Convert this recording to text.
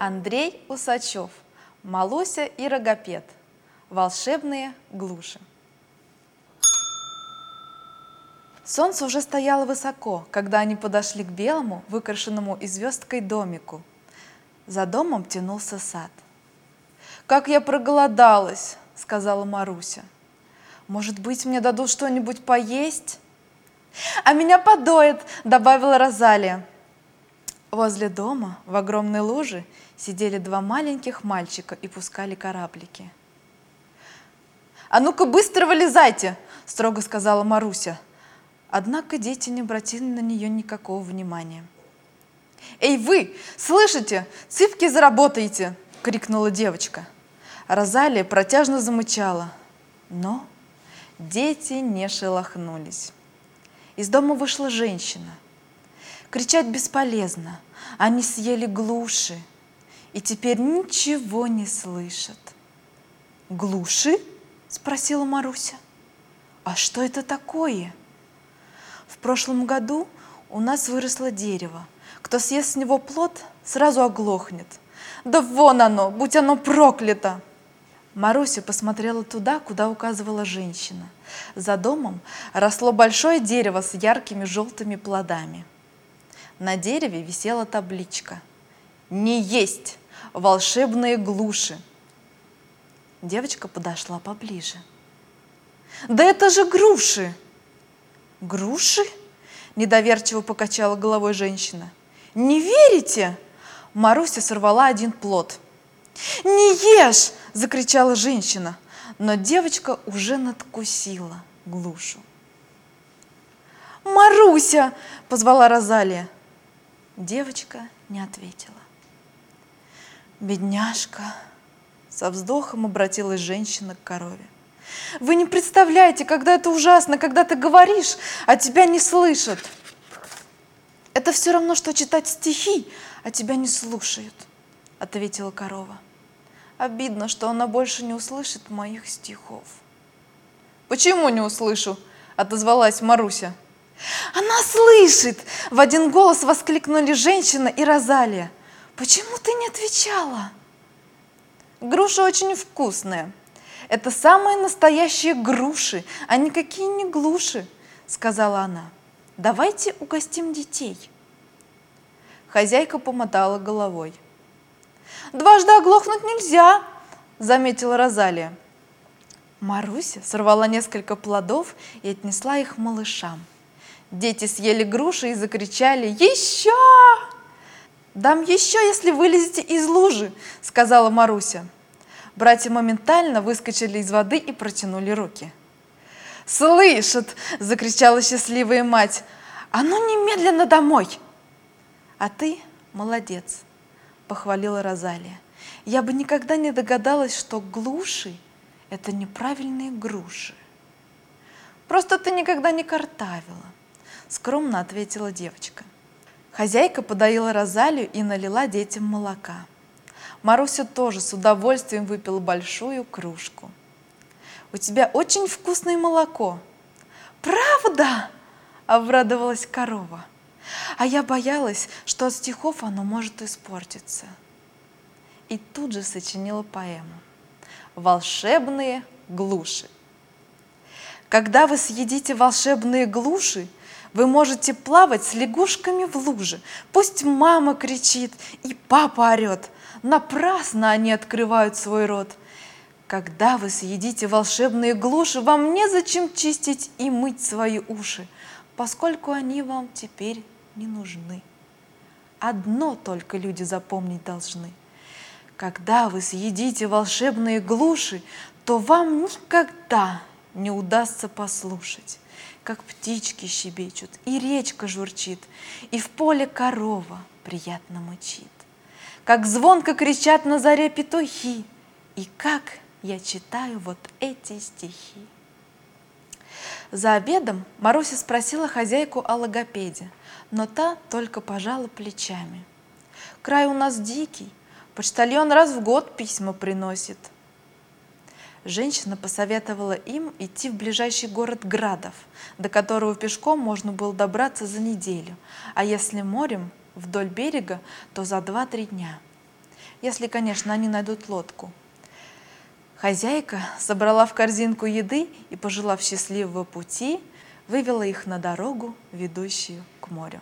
Андрей Усачев, Малуся и Рогопед. Волшебные глуши. Солнце уже стояло высоко, когда они подошли к белому, выкрашенному и звездкой домику. За домом тянулся сад. «Как я проголодалась!» — сказала Маруся. «Может быть, мне дадут что-нибудь поесть?» «А меня подоят!» — добавила Розалия. Возле дома, в огромной луже, сидели два маленьких мальчика и пускали кораблики. «А ну-ка быстро вылезайте!» – строго сказала Маруся. Однако дети не обратили на нее никакого внимания. «Эй, вы! Слышите? Цыпки заработаете!» – крикнула девочка. Розалия протяжно замычала, но дети не шелохнулись. Из дома вышла женщина. Кричать бесполезно. Они съели глуши и теперь ничего не слышат. «Глуши?» – спросила Маруся. «А что это такое?» «В прошлом году у нас выросло дерево. Кто съест с него плод, сразу оглохнет. Да вон оно, будь оно проклято!» Маруся посмотрела туда, куда указывала женщина. За домом росло большое дерево с яркими желтыми плодами. На дереве висела табличка «Не есть! Волшебные глуши!» Девочка подошла поближе. «Да это же груши!» «Груши?» – недоверчиво покачала головой женщина. «Не верите?» Маруся сорвала один плод. «Не ешь!» – закричала женщина, но девочка уже надкусила глушу. «Маруся!» – позвала Розалия. Девочка не ответила. «Бедняжка!» – со вздохом обратилась женщина к корове. «Вы не представляете, когда это ужасно, когда ты говоришь, а тебя не слышат!» «Это все равно, что читать стихи, а тебя не слушают», — ответила корова. «Обидно, что она больше не услышит моих стихов». «Почему не услышу?» — отозвалась Маруся. «Она слышит!» — в один голос воскликнули женщина и Розалия. «Почему ты не отвечала?» «Груша очень вкусная. Это самые настоящие груши, а никакие не глуши», — сказала она. «Давайте угостим детей». Хозяйка помотала головой. «Дважды оглохнуть нельзя!» – заметила Розалия. Маруся сорвала несколько плодов и отнесла их малышам. Дети съели груши и закричали «Еще!» «Дам еще, если вылезете из лужи», – сказала Маруся. Братья моментально выскочили из воды и протянули руки. «Слышат!» – закричала счастливая мать. «А ну немедленно домой!» «А ты молодец», — похвалила Розалия. «Я бы никогда не догадалась, что глуши — это неправильные груши». «Просто ты никогда не картавила», — скромно ответила девочка. Хозяйка подоила Розалию и налила детям молока. Маруся тоже с удовольствием выпила большую кружку. «У тебя очень вкусное молоко». «Правда?» – обрадовалась корова. А я боялась, что от стихов оно может испортиться. И тут же сочинила поэму «Волшебные глуши». Когда вы съедите волшебные глуши, вы можете плавать с лягушками в луже. Пусть мама кричит и папа орет. Напрасно они открывают свой рот. Когда вы съедите волшебные глуши, вам незачем чистить и мыть свои уши, поскольку они вам теперь не нужны. Одно только люди запомнить должны. Когда вы съедите волшебные глуши, то вам никогда не удастся послушать, как птички щебечут, и речка журчит, и в поле корова приятно мычит, как звонко кричат на заре петухи, и как я читаю вот эти стихи. За обедом Маруся спросила хозяйку о логопеде, но та только пожала плечами. «Край у нас дикий, почтальон раз в год письма приносит». Женщина посоветовала им идти в ближайший город Градов, до которого пешком можно было добраться за неделю, а если морем вдоль берега, то за 2-3 дня. если, конечно, они найдут лодку. Хозяйка собрала в корзинку еды и, пожелав счастливого пути, вывела их на дорогу, ведущую к морю.